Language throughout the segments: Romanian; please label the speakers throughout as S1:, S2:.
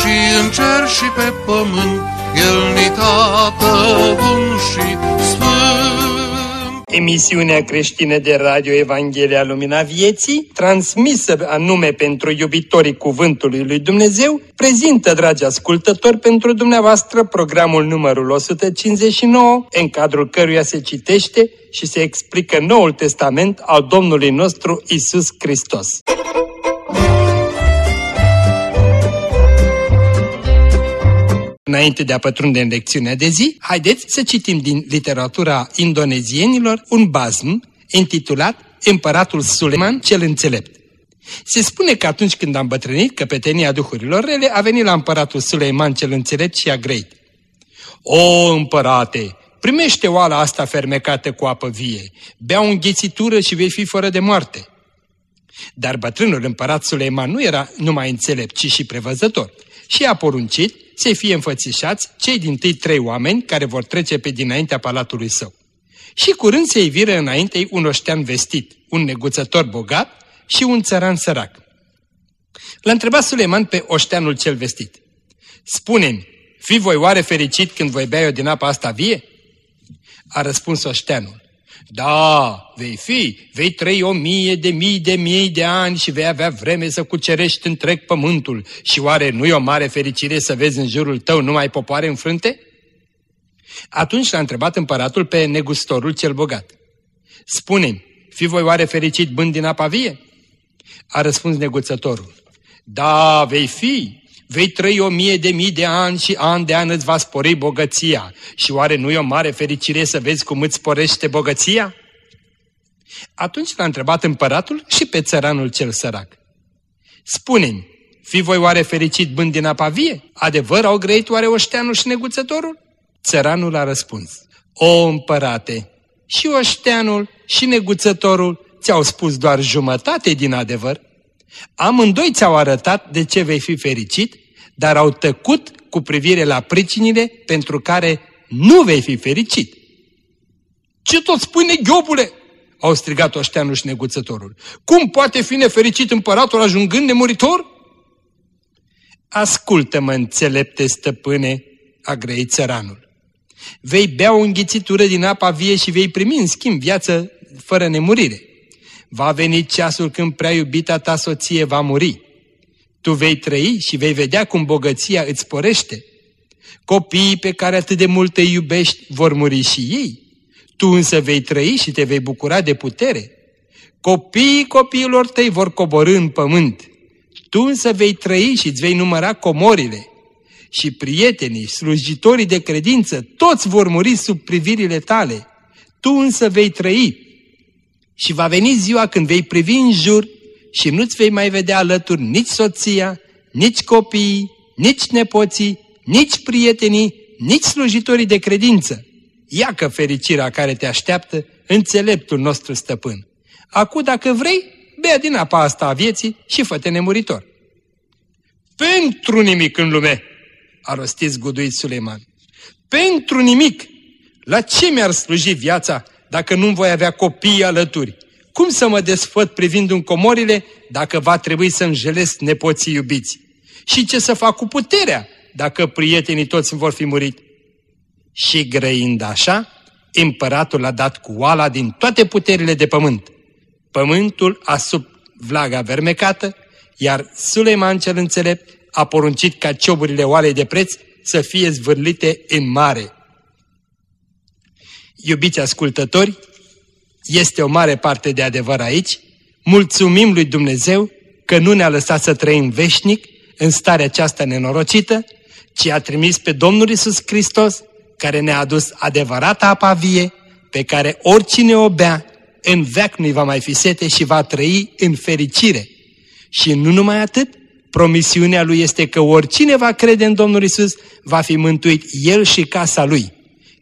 S1: și în cer și pe pământ, El ni tată bun și sfânt.
S2: Emisiunea creștină de radio Evanghelia Lumina Vieții, transmisă anume pentru iubitorii Cuvântului Lui Dumnezeu, prezintă, dragi ascultători, pentru dumneavoastră programul numărul 159, în cadrul căruia se citește și se explică Noul Testament al Domnului nostru Isus Hristos. Înainte de a pătrunde în lecțiunea de zi, haideți să citim din literatura indonezienilor un bazm intitulat Împăratul Suleiman cel Înțelept. Se spune că atunci când a îmbătrânit căpetenia duhurilor rele, a venit la împăratul Suleiman cel Înțelept și a grăit. O, împărate, primește oala asta fermecată cu apă vie, bea o înghețitură și vei fi fără de moarte. Dar bătrânul împărat Suleiman nu era numai înțelept, ci și prevăzător și a poruncit să fie înfățișați cei din tâi trei oameni care vor trece pe dinaintea palatului său. Și curând se viră înainte un oștean vestit, un neguțător bogat și un țăran sărac. L-a întrebat Suleiman pe oșteanul cel vestit. Spune-mi, fi voi oare fericit când voi bea eu din apa asta vie? A răspuns oșteanul. Da, vei fi, vei trăi o mie de mii de mii de ani și vei avea vreme să cucerești întreg pământul. Și oare nu e o mare fericire să vezi în jurul tău numai popoare înfrânte? Atunci l-a întrebat împăratul pe negustorul cel bogat. Spune-mi, fi voi oare fericit bând din apa vie? A răspuns neguțătorul. Da, vei fi, vei trăi o mie de mii de ani și an de an îți va spori bogăția. Și oare nu e o mare fericire să vezi cum îți sporește bogăția? Atunci l-a întrebat împăratul și pe țăranul cel sărac. Spune-mi, fi voi oare fericit bând din apa vie? Adevăr au grăit oare oșteanul și neguțătorul? Țăranul a răspuns, O împărate, și oșteanul și neguțătorul ți-au spus doar jumătate din adevăr. Amândoi ți-au arătat de ce vei fi fericit, dar au tăcut cu privire la pricinile pentru care nu vei fi fericit. Ce tot spui, neghiobule? au strigat oșteanul și șneguțătorul. Cum poate fi nefericit împăratul ajungând nemuritor? Ascultă-mă, înțelepte stăpâne, a grăit țăranul. Vei bea o înghițitură din apa vie și vei primi în schimb viață fără nemurire. Va veni ceasul când prea iubita ta soție va muri. Tu vei trăi și vei vedea cum bogăția îți sporește. Copiii pe care atât de mult îi iubești vor muri și ei. Tu însă vei trăi și te vei bucura de putere. Copiii copiilor tăi vor coborâ în pământ. Tu însă vei trăi și îți vei număra comorile. Și prietenii, slujitorii de credință, toți vor muri sub privirile tale. Tu însă vei trăi și va veni ziua când vei privi în jur și nu-ți vei mai vedea alături nici soția, nici copiii, nici nepoții, nici prietenii, nici slujitorii de credință. Iacă fericirea care te așteaptă, înțeleptul nostru stăpân. Acu, dacă vrei, bea din apa asta a vieții și fă-te nemuritor. Pentru nimic în lume, a rostit zguduit Suleiman. Pentru nimic! La ce mi-ar sluji viața dacă nu voi avea copii alături? Cum să mă desfăt privind în comorile dacă va trebui să-mi jelesc nepoții iubiți? Și ce să fac cu puterea dacă prietenii toți vor fi murit? Și grăind așa, împăratul a dat cu oala din toate puterile de pământ. Pământul a sub vlaga vermecată, iar Suleiman cel înțelept a poruncit ca cioburile oalei de preț să fie zvârlite în mare. Iubiți ascultători, este o mare parte de adevăr aici. Mulțumim lui Dumnezeu că nu ne-a lăsat să trăim veșnic în starea aceasta nenorocită, ci a trimis pe Domnul Isus Hristos, care ne-a adus adevărata apa vie, pe care oricine o bea, în veac nu va mai fi sete și va trăi în fericire. Și nu numai atât, Promisiunea lui este că oricine va crede în Domnul Isus va fi mântuit el și casa lui.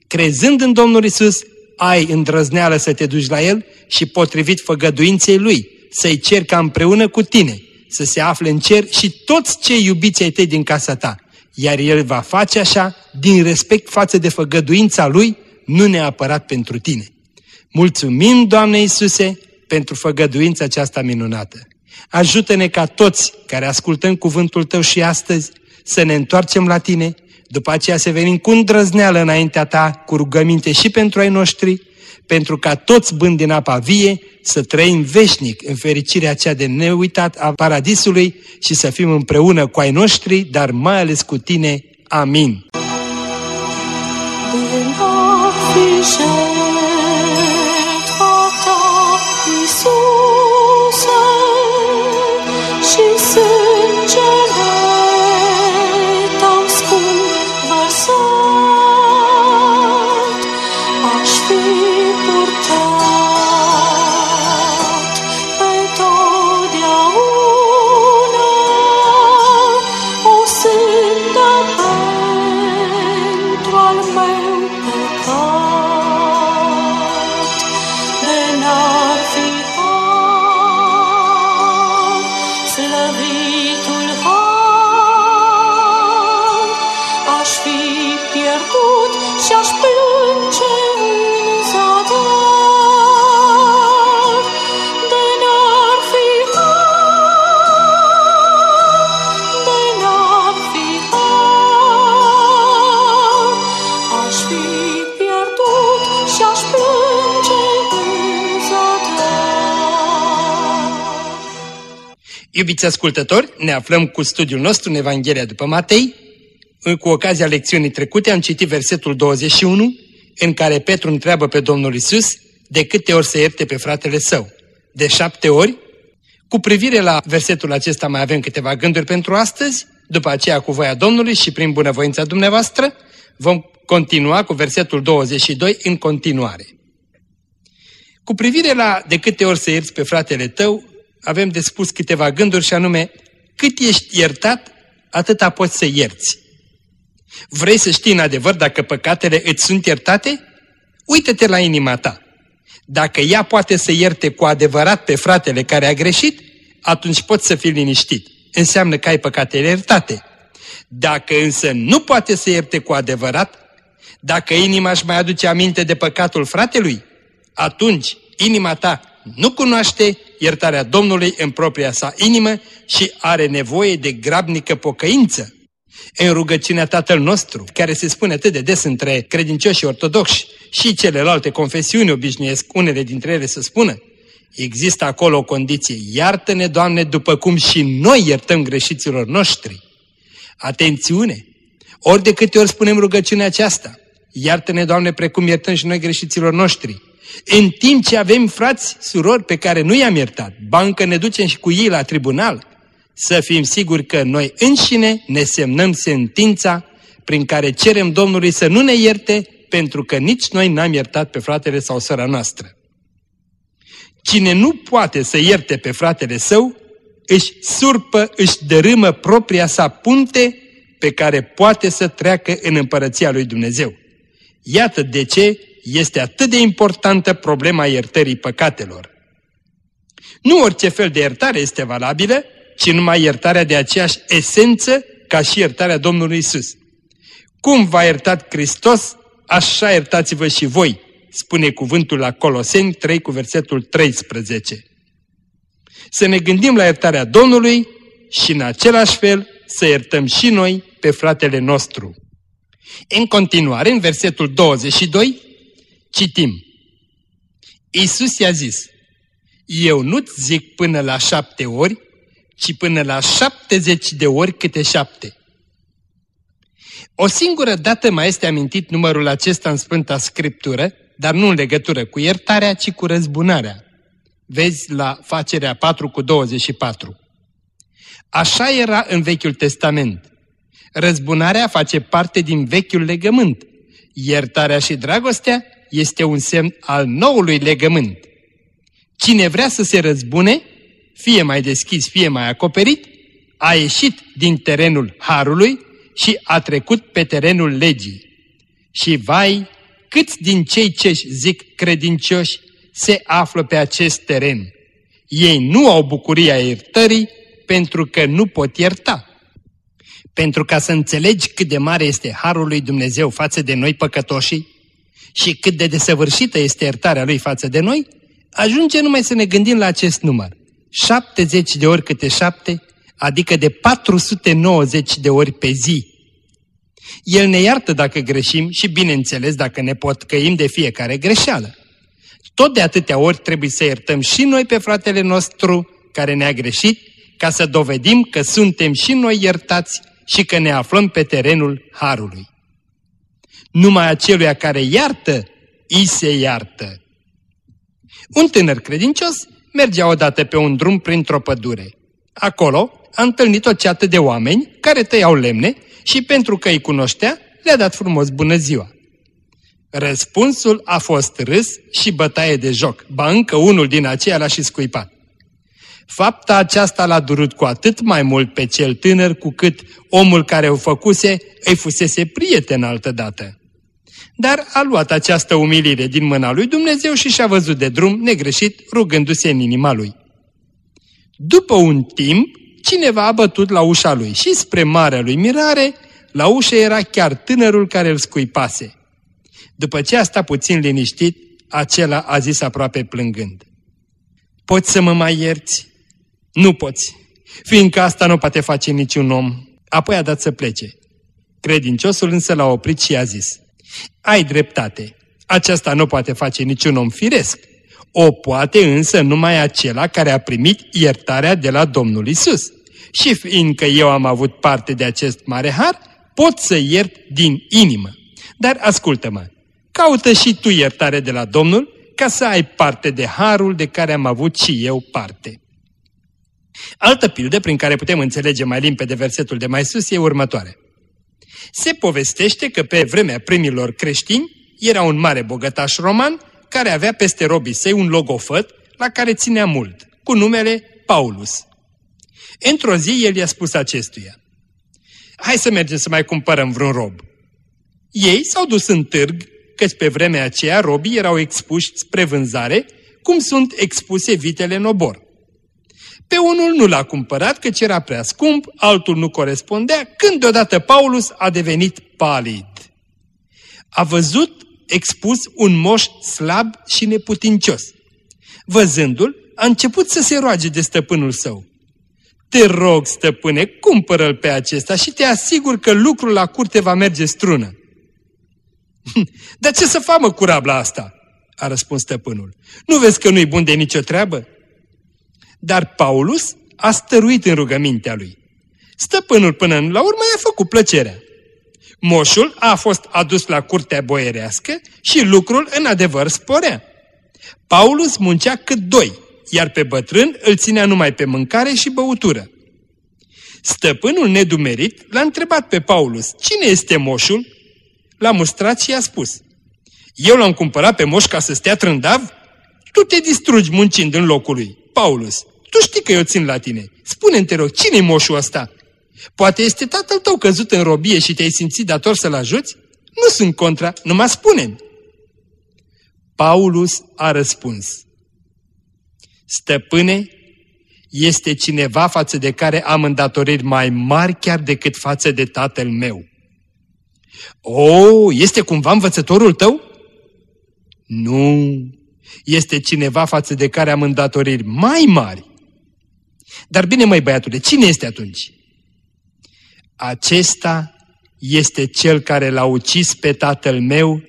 S2: Crezând în Domnul Isus, ai îndrăzneală să te duci la El și potrivit făgăduinței Lui, să-i cer ca împreună cu tine să se afle în cer și toți cei iubiți ai tăi din casa ta. Iar El va face așa din respect față de făgăduința Lui, nu neapărat pentru tine. Mulțumim, Doamne Iisuse, pentru făgăduința aceasta minunată. Ajută-ne ca toți care ascultăm cuvântul Tău și astăzi să ne întoarcem la Tine, după aceea să venim cu îndrăzneală înaintea Ta, cu rugăminte și pentru ai noștri, pentru ca toți bând din apa vie să trăim veșnic în fericirea cea de neuitat a paradisului și să fim împreună cu ai noștri, dar mai ales cu Tine. Amin. Iubiți ascultători, ne aflăm cu studiul nostru în Evanghelia după Matei. Cu ocazia lecțiunii trecute am citit versetul 21, în care Petru întreabă pe Domnul Isus de câte ori să ierte pe fratele său. De șapte ori. Cu privire la versetul acesta mai avem câteva gânduri pentru astăzi, după aceea cu voia Domnului și prin bunăvoința dumneavoastră vom continua cu versetul 22 în continuare. Cu privire la de câte ori să ierți pe fratele tău, avem de spus câteva gânduri și anume, cât ești iertat, atâta poți să ierți. Vrei să știi în adevăr dacă păcatele îți sunt iertate? Uită-te la inima ta. Dacă ea poate să ierte cu adevărat pe fratele care a greșit, atunci poți să fii liniștit. Înseamnă că ai păcatele iertate. Dacă însă nu poate să ierte cu adevărat, dacă inima își mai aduce aminte de păcatul fratelui, atunci inima ta nu cunoaște iertarea Domnului în propria sa inimă și are nevoie de grabnică pocăință. În rugăciunea Tatăl nostru, care se spune atât de des între credincioși ortodoxi și celelalte confesiuni obișnuiesc unele dintre ele să spună, există acolo o condiție, iartă-ne, Doamne, după cum și noi iertăm greșiților noștri. Atențiune! Ori de câte ori spunem rugăciunea aceasta, iartă-ne, Doamne, precum iertăm și noi greșiților noștri, în timp ce avem frați, surori pe care nu i-am iertat, bancă ne ducem și cu ei la tribunal, să fim siguri că noi înșine ne semnăm sentința prin care cerem Domnului să nu ne ierte, pentru că nici noi n-am iertat pe fratele sau sora noastră. Cine nu poate să ierte pe fratele său, își surpă, își dărâmă propria sa punte pe care poate să treacă în împărăția lui Dumnezeu. Iată de ce este atât de importantă problema iertării păcatelor. Nu orice fel de iertare este valabilă, ci numai iertarea de aceeași esență ca și iertarea Domnului Isus. Cum v-a iertat Hristos, așa iertați-vă și voi, spune cuvântul la Coloseni 3 cu versetul 13. Să ne gândim la iertarea Domnului și în același fel să iertăm și noi pe fratele nostru. În continuare, în versetul 22, Citim. Iisus i-a zis, eu nu-ți zic până la șapte ori, ci până la șaptezeci de ori câte șapte. O singură dată mai este amintit numărul acesta în Sfânta Scriptură, dar nu în legătură cu iertarea, ci cu răzbunarea. Vezi la facerea 4 cu 24. Așa era în Vechiul Testament. Răzbunarea face parte din Vechiul Legământ. Iertarea și dragostea este un semn al noului legământ. Cine vrea să se răzbune, fie mai deschis, fie mai acoperit, a ieșit din terenul harului și a trecut pe terenul legii. Și vai, câți din cei ce zic credincioși se află pe acest teren. Ei nu au bucuria iertării pentru că nu pot ierta. Pentru ca să înțelegi cât de mare este harul lui Dumnezeu față de noi păcătoșii și cât de desăvârșită este iertarea lui față de noi, ajunge numai să ne gândim la acest număr. 70 de ori câte 7, adică de 490 de ori pe zi. El ne iartă dacă greșim și, bineînțeles, dacă ne pot căim de fiecare greșeală. Tot de atâtea ori trebuie să iertăm și noi pe fratele nostru care ne-a greșit, ca să dovedim că suntem și noi iertați și că ne aflăm pe terenul Harului. Numai aceluia care iartă, îi se iartă. Un tânăr credincios mergea odată pe un drum printr-o pădure. Acolo a întâlnit o ceată de oameni care tăiau lemne și pentru că îi cunoștea, le-a dat frumos bună ziua. Răspunsul a fost râs și bătaie de joc, ba încă unul din aceia l-a și scuipat. Fapta aceasta l-a durut cu atât mai mult pe cel tânăr cu cât omul care o făcuse îi fusese prieten altădată. Dar a luat această umilire din mâna lui Dumnezeu și și-a văzut de drum negreșit rugându-se în inima lui. După un timp, cineva a bătut la ușa lui și spre marea lui mirare, la ușă era chiar tânărul care îl scuipase. După ce a stat puțin liniștit, acela a zis aproape plângând. Poți să mă mai ierți? Nu poți, fiindcă asta nu poate face niciun om. Apoi a dat să plece. Credinciosul însă l-a oprit și a zis, Ai dreptate, aceasta nu poate face niciun om firesc. O poate însă numai acela care a primit iertarea de la Domnul Isus. Și fiindcă eu am avut parte de acest mare har, pot să iert din inimă. Dar ascultă-mă, caută și tu iertare de la Domnul ca să ai parte de harul de care am avut și eu parte. Altă pildă prin care putem înțelege mai limpede versetul de mai sus e următoare. Se povestește că pe vremea primilor creștini era un mare bogătaș roman care avea peste robii săi un logofăt la care ținea mult, cu numele Paulus. Într-o zi el i-a spus acestuia, Hai să mergem să mai cumpărăm vreun rob. Ei s-au dus în târg, căci pe vremea aceea robii erau expuși spre vânzare, cum sunt expuse vitele în obor. Pe unul nu l-a cumpărat căci era prea scump, altul nu corespundea, când deodată Paulus a devenit palid. A văzut expus un moș slab și neputincios. Văzându-l, a început să se roage de stăpânul său. Te rog, stăpâne, cumpără-l pe acesta și te asigur că lucrul la curte va merge strună. Dar ce să facă cu rabla asta? a răspuns stăpânul. Nu vezi că nu-i bun de nicio treabă? Dar Paulus a stăruit în rugămintea lui. Stăpânul până la urmă i-a făcut plăcerea. Moșul a fost adus la curtea boierească și lucrul în adevăr sporea. Paulus muncea cât doi, iar pe bătrân îl ținea numai pe mâncare și băutură. Stăpânul nedumerit l-a întrebat pe Paulus, cine este moșul? L-a mustrat și i-a spus, eu l-am cumpărat pe moș ca să stea trândav? Tu te distrugi muncind în locul lui. Paulus, tu știi că eu țin la tine. Spune-mi, te rog, cine-i moșul ăsta? Poate este tatăl tău căzut în robie și te-ai simțit dator să-l ajuți? Nu sunt contra, numai spune -mi. Paulus a răspuns. Stăpâne, este cineva față de care am îndatoriri mai mari chiar decât față de tatăl meu. O, este cumva învățătorul tău? Nu, este cineva față de care am îndatoriri mai mari. Dar bine, măi băiatule, cine este atunci? Acesta este cel care l-a ucis pe tatăl meu,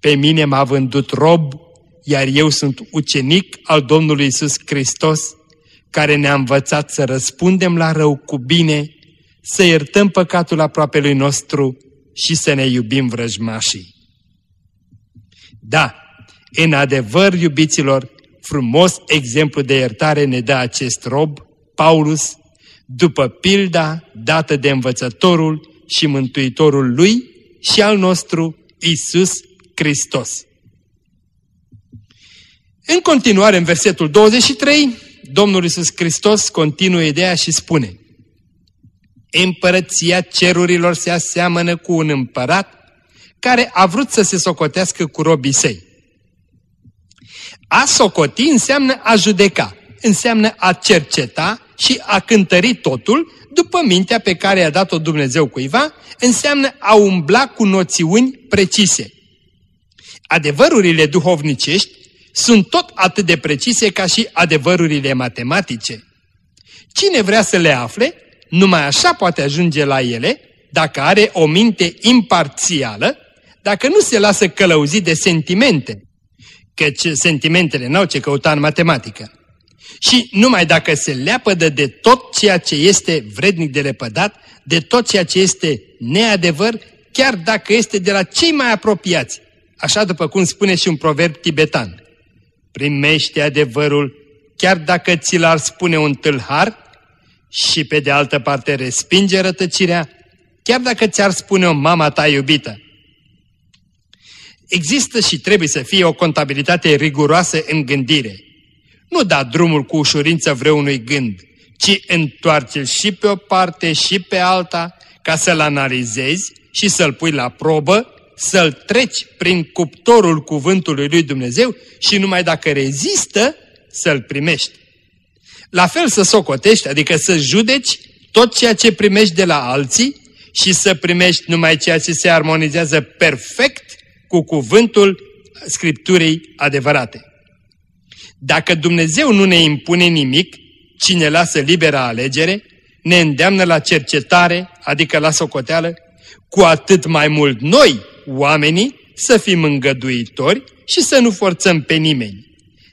S2: pe mine m-a vândut rob, iar eu sunt ucenic al Domnului Isus Hristos, care ne-a învățat să răspundem la rău cu bine, să iertăm păcatul aproapelui nostru și să ne iubim vrăjmașii. Da, în adevăr, iubiților, frumos exemplu de iertare ne dă acest rob, Paulus, după pilda dată de învățătorul și mântuitorul lui și al nostru, Isus Hristos. În continuare, în versetul 23, Domnul Isus Hristos continuă ideea și spune Împărăția cerurilor se aseamănă cu un împărat care a vrut să se socotească cu robii săi. A socoti înseamnă a judeca, înseamnă a cerceta și a cântări totul după mintea pe care i-a dat-o Dumnezeu cuiva, înseamnă a umbla cu noțiuni precise. Adevărurile duhovnicești sunt tot atât de precise ca și adevărurile matematice. Cine vrea să le afle, numai așa poate ajunge la ele, dacă are o minte imparțială, dacă nu se lasă călăuzit de sentimente, căci sentimentele n-au ce căuta în matematică. Și numai dacă se leapădă de tot ceea ce este vrednic de lepădat, de tot ceea ce este neadevăr, chiar dacă este de la cei mai apropiați, așa după cum spune și un proverb tibetan. Primește adevărul chiar dacă ți l-ar spune un tâlhar și pe de altă parte respinge rătăcirea, chiar dacă ți-ar spune o mama ta iubită. Există și trebuie să fie o contabilitate riguroasă în gândire. Nu da drumul cu ușurință vreunui gând, ci întoarce-l și pe o parte și pe alta ca să-l analizezi și să-l pui la probă, să-l treci prin cuptorul cuvântului lui Dumnezeu și numai dacă rezistă, să-l primești. La fel să socotești, adică să judeci tot ceea ce primești de la alții și să primești numai ceea ce se armonizează perfect cu cuvântul Scripturii adevărate. Dacă Dumnezeu nu ne impune nimic, cine lasă libera alegere, ne îndeamnă la cercetare, adică la socoteală, cu atât mai mult noi, oamenii, să fim îngăduitori și să nu forțăm pe nimeni.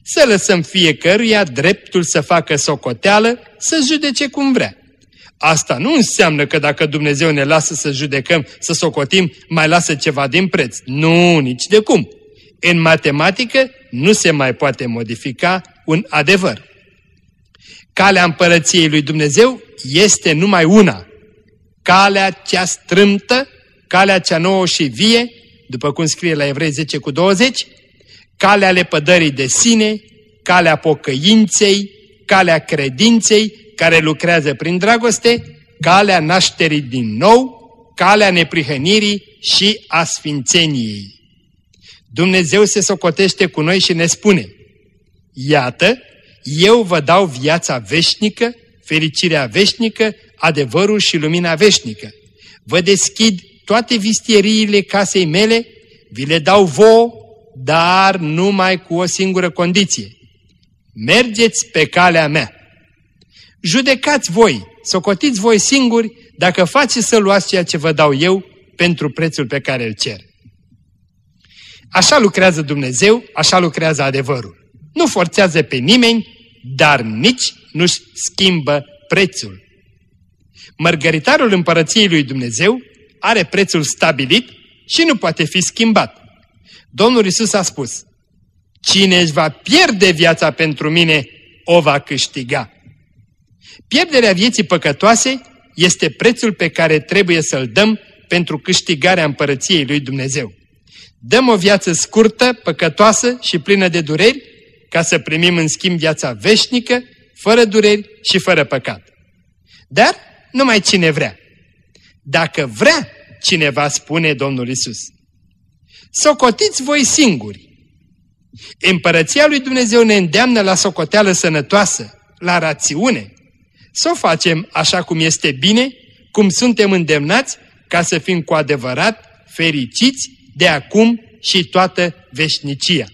S2: Să lăsăm fiecăruia dreptul să facă socoteală, să judece cum vrea. Asta nu înseamnă că dacă Dumnezeu ne lasă să judecăm, să socotim, mai lasă ceva din preț. Nu, nici de cum. În matematică nu se mai poate modifica un adevăr. Calea împărăției lui Dumnezeu este numai una. Calea cea strâmtă, calea cea nouă și vie, după cum scrie la Evrei 10 cu 20, calea lepădării de sine, calea pocăinței, calea credinței, care lucrează prin dragoste, calea nașterii din nou, calea neprihănirii și a sfințeniei. Dumnezeu se socotește cu noi și ne spune, Iată, eu vă dau viața veșnică, fericirea veșnică, adevărul și lumina veșnică. Vă deschid toate vistieriile casei mele, vi le dau vouă, dar numai cu o singură condiție. Mergeți pe calea mea. Judecați voi, socotiți voi singuri dacă faceți să luați ceea ce vă dau eu pentru prețul pe care îl cer. Așa lucrează Dumnezeu, așa lucrează adevărul. Nu forțează pe nimeni, dar nici nu-și schimbă prețul. Mărgăritarul împărăției lui Dumnezeu are prețul stabilit și nu poate fi schimbat. Domnul Isus a spus, Cine își va pierde viața pentru mine, o va câștiga. Pierderea vieții păcătoase este prețul pe care trebuie să-l dăm pentru câștigarea împărăției lui Dumnezeu. Dăm o viață scurtă, păcătoasă și plină de dureri, ca să primim în schimb viața veșnică, fără dureri și fără păcat. Dar numai cine vrea. Dacă vrea, cineva spune Domnul Isus. Socotiți voi singuri. Împărăția lui Dumnezeu ne îndeamnă la socoteală sănătoasă, la rațiune. Să o facem așa cum este bine, cum suntem îndemnați, ca să fim cu adevărat fericiți de acum și toată veșnicia.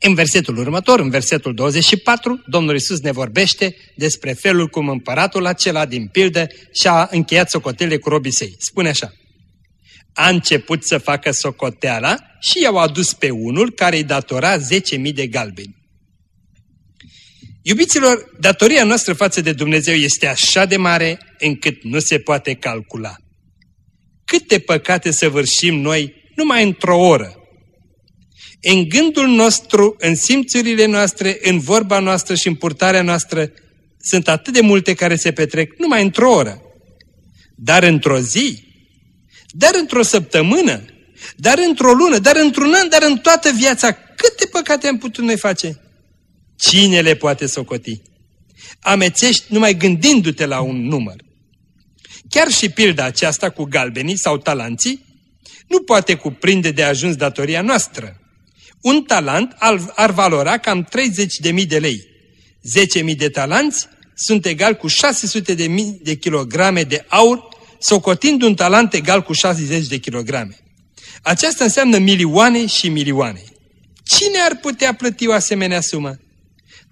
S2: În versetul următor, în versetul 24, Domnul Isus ne vorbește despre felul cum împăratul acela din pildă și-a încheiat socotele cu robii săi. Spune așa, a început să facă socoteala și i-au adus pe unul care îi datora 10.000 de galbeni. Iubiților, datoria noastră față de Dumnezeu este așa de mare încât nu se poate calcula. Câte păcate săvârșim noi numai într-o oră. În gândul nostru, în simțurile noastre, în vorba noastră și în purtarea noastră, sunt atât de multe care se petrec numai într-o oră. Dar într-o zi, dar într-o săptămână, dar într-o lună, dar într-un an, dar în toată viața, câte păcate am putut noi face? Cine le poate socoti? Amețești numai gândindu-te la un număr. Chiar și pilda aceasta cu galbenii sau talanții nu poate cuprinde de ajuns datoria noastră. Un talent ar valora cam 30.000 de lei. 10.000 de talanți sunt egal cu 600.000 de kilograme de aur, socotind un talent egal cu 60 de kilograme. Aceasta înseamnă milioane și milioane. Cine ar putea plăti o asemenea sumă?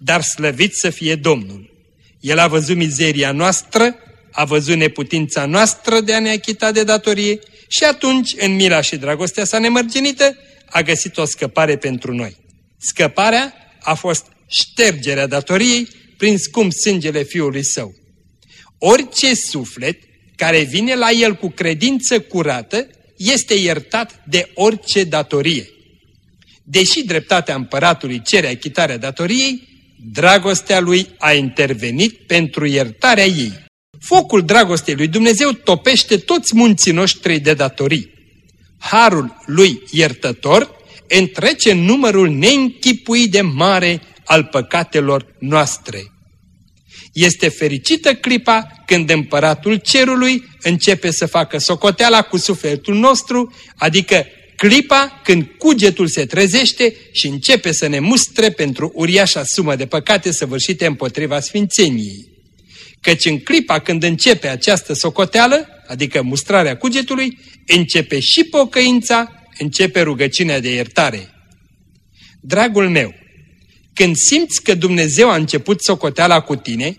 S2: Dar slăvit să fie Domnul. El a văzut mizeria noastră, a văzut neputința noastră de a ne achita de datorie și atunci, în mila și dragostea sa nemărginită, a găsit o scăpare pentru noi. Scăparea a fost ștergerea datoriei prin scump sângele Fiului Său. Orice suflet care vine la El cu credință curată este iertat de orice datorie. Deși dreptatea împăratului cere achitarea datoriei, dragostea lui a intervenit pentru iertarea ei. Focul dragostei lui Dumnezeu topește toți munții noștri de datorii. Harul lui iertător întrece numărul neînchipuit de mare al păcatelor noastre. Este fericită clipa când împăratul cerului începe să facă socoteala cu sufletul nostru, adică clipa când cugetul se trezește și începe să ne mustre pentru uriașa sumă de păcate săvârșite împotriva sfințeniei. Căci în clipa când începe această socoteală, adică mustrarea cugetului, începe și pocăința, începe rugăciunea de iertare. Dragul meu, când simți că Dumnezeu a început socoteala cu tine,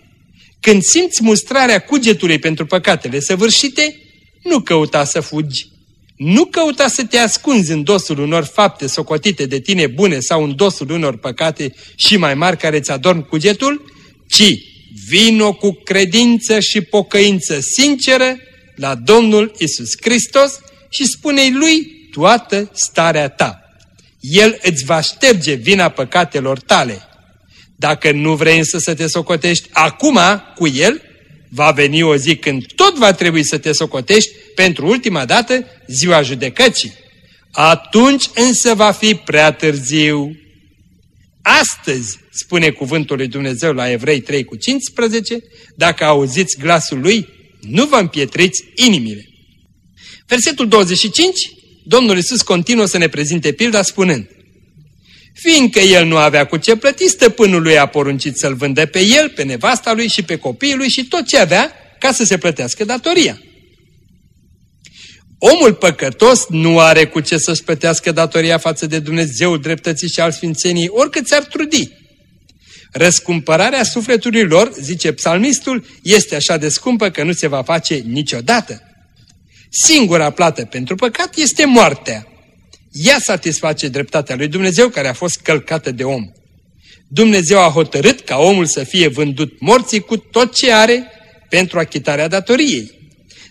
S2: când simți mustrarea cugetului pentru păcatele săvârșite, nu căuta să fugi. Nu căuta să te ascunzi în dosul unor fapte socotite de tine bune sau în dosul unor păcate și mai mari care ți adorm cugetul, ci vino cu credință și pocăință sinceră la Domnul Isus Hristos și spune-i Lui toată starea ta. El îți va șterge vina păcatelor tale. Dacă nu vrei însă să te socotești acum cu El, va veni o zi când tot va trebui să te socotești pentru ultima dată ziua judecății. Atunci însă va fi prea târziu. Astăzi, spune cuvântul lui Dumnezeu la Evrei 3 cu 15, dacă auziți glasul lui, nu vă împietriți inimile. Versetul 25, Domnul Iisus continuă să ne prezinte pilda spunând, Fiindcă el nu avea cu ce plăti, stăpânul lui a poruncit să-l vândă pe el, pe nevasta lui și pe copiii lui și tot ce avea ca să se plătească datoria. Omul păcătos nu are cu ce să-și plătească datoria față de Dumnezeu, dreptății și al sfințenii, oricât ți-ar trudi. Răscumpărarea sufletului lor, zice psalmistul, este așa de scumpă că nu se va face niciodată. Singura plată pentru păcat este moartea. Ea satisface dreptatea lui Dumnezeu care a fost călcată de om. Dumnezeu a hotărât ca omul să fie vândut morții cu tot ce are pentru achitarea datoriei.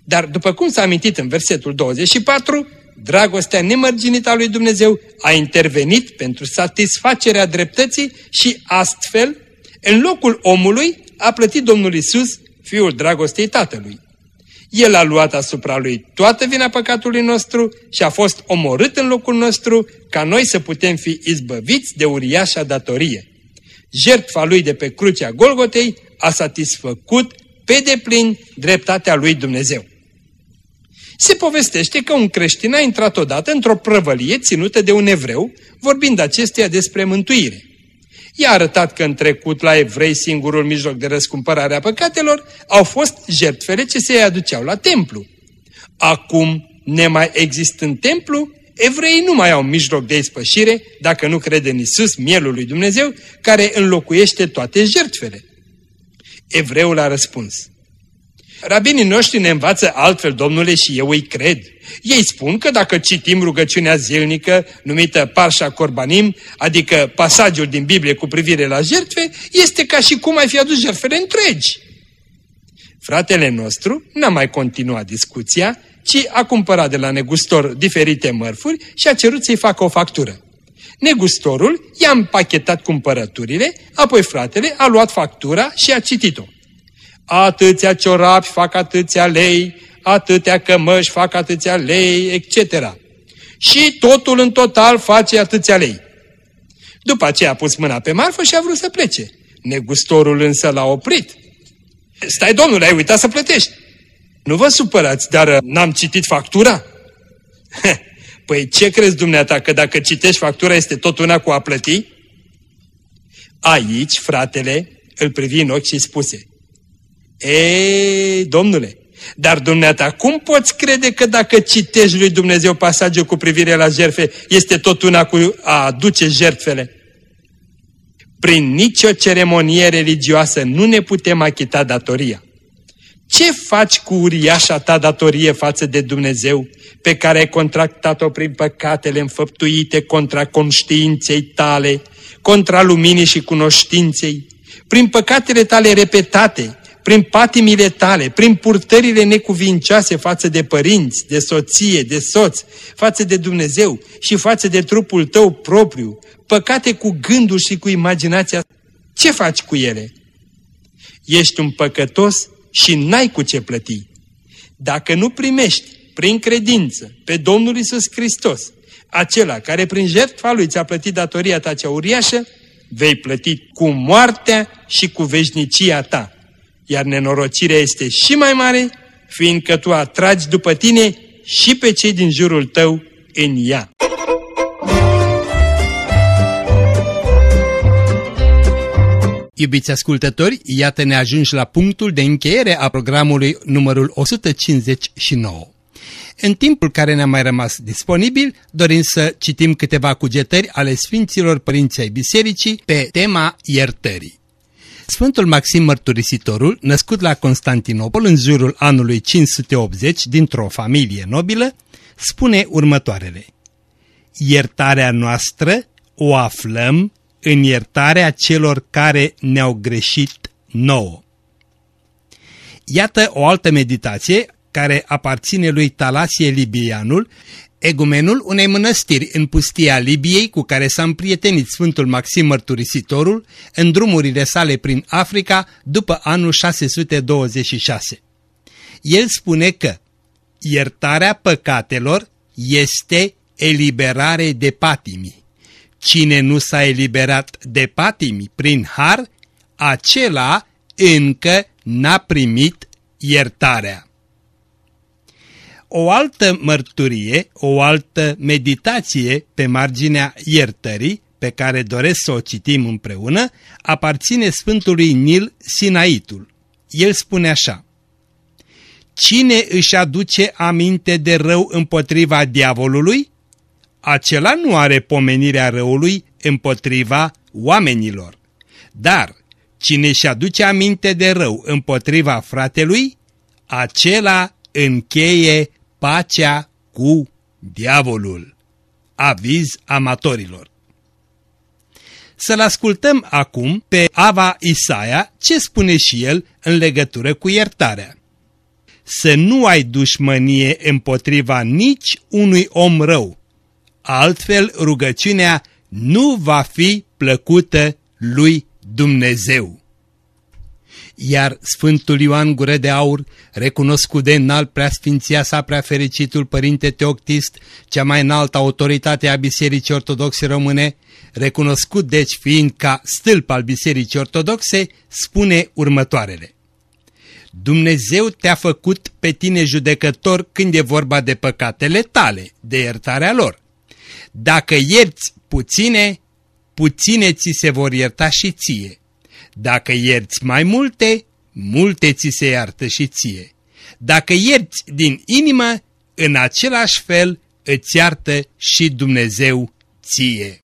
S2: Dar după cum s-a amintit în versetul 24, dragostea nemărginită a lui Dumnezeu a intervenit pentru satisfacerea dreptății și astfel, în locul omului, a plătit Domnul Isus, Fiul dragostei Tatălui. El a luat asupra lui toată vina păcatului nostru și a fost omorât în locul nostru ca noi să putem fi izbăviți de uriașa datorie. Jertfa lui de pe crucea Golgotei a satisfăcut pe deplin dreptatea lui Dumnezeu. Se povestește că un creștin a intrat odată într-o prăvălie ținută de un evreu, vorbind acesteia despre mântuire. I-a arătat că în trecut la evrei singurul mijloc de răscumpărare a păcatelor au fost jertfele ce se aduceau la templu. Acum, nemai existând templu, evreii nu mai au mijloc de ispășire dacă nu crede în Isus, mielul lui Dumnezeu, care înlocuiește toate jertfele. Evreul a răspuns, Rabinii noștri ne învață altfel, domnule, și eu îi cred. Ei spun că dacă citim rugăciunea zilnică, numită Parșa Corbanim, adică pasajul din Biblie cu privire la jertfe, este ca și cum ai fi adus jertfele întregi. Fratele nostru n-a mai continuat discuția, ci a cumpărat de la negustor diferite mărfuri și a cerut să-i facă o factură. Negustorul i-a împachetat cumpărăturile, apoi fratele a luat factura și a citit-o atâția ciorapi fac atâția lei, atâtea cămăși fac atâția lei, etc. Și totul în total face atâția lei. După aceea a pus mâna pe marfă și a vrut să plece. Negustorul însă l-a oprit. Stai, domnule, ai uitat să plătești.
S3: Nu vă supărați, dar uh, n-am citit factura? Păi ce crezi dumneata, că dacă citești factura este tot una cu a plăti? Aici, fratele, îl privi în ochi și spuse, Ei, domnule, dar dumneata, cum poți crede că dacă citești lui Dumnezeu pasajul cu privire la jertfe, este tot una cu a aduce jertfele? Prin nicio ceremonie religioasă nu ne putem achita datoria. Ce faci cu uriașa ta datorie față de Dumnezeu, pe care ai contractat-o prin păcatele înfăptuite contra conștiinței tale, contra luminii și cunoștinței, prin păcatele tale repetate, prin patimile tale, prin purtările necuvincioase față de părinți, de soție, de soț, față de Dumnezeu și față de trupul tău propriu, păcate cu gândul și cu imaginația, ce faci cu ele? Ești un păcătos și n-ai cu ce plăti. Dacă nu primești prin credință pe Domnul Isus Hristos, acela care prin jertfa lui ți-a plătit datoria ta cea uriașă, vei plăti cu moartea și cu veșnicia ta. Iar nenorocirea este și mai mare, fiindcă tu atragi după tine și pe cei din jurul tău în ea.
S2: Iubiți ascultători, iată ne ajungi la punctul de încheiere a programului numărul 159. În timpul care ne-a mai rămas disponibil, dorim să citim câteva cugetări ale Sfinților Părinții ai Bisericii pe tema iertării. Sfântul Maxim Mărturisitorul, născut la Constantinopol în jurul anului 580 dintr-o familie nobilă, spune următoarele. Iertarea noastră o aflăm în iertarea celor care ne-au greșit nouă. Iată o altă meditație care aparține lui Talasie Libianul, egumenul unei mănăstiri în pustia Libiei cu care s-a împrietenit Sfântul Maxim Mărturisitorul în drumurile sale prin Africa după anul 626. El spune că iertarea păcatelor este eliberare de patimi. Cine nu s-a eliberat de patimi prin har, acela încă n-a primit iertarea. O altă mărturie, o altă meditație pe marginea iertării, pe care doresc să o citim împreună, aparține Sfântului Nil Sinaitul. El spune așa, Cine își aduce aminte de rău împotriva diavolului, acela nu are pomenirea răului împotriva oamenilor. Dar cine își aduce aminte de rău împotriva fratelui, acela încheie pacea cu diavolul. Aviz amatorilor. Să-l ascultăm acum pe Ava Isaia ce spune și el în legătură cu iertarea. Să nu ai dușmănie împotriva nici unui om rău, altfel rugăciunea nu va fi plăcută lui Dumnezeu. Iar Sfântul Ioan Gură de Aur, recunoscut de înalt preasfinția sa preafericitul Părinte Teoctist, cea mai înaltă autoritate a Bisericii Ortodoxe Române, recunoscut deci fiind ca stâlp al Bisericii Ortodoxe, spune următoarele. Dumnezeu te-a făcut pe tine judecător când e vorba de păcatele tale, de iertarea lor. Dacă ierți puține, puține ți se vor ierta și ție. Dacă ierți mai multe, multe ți se iartă și ție. Dacă ierți din inimă, în același fel îți iartă și Dumnezeu ție.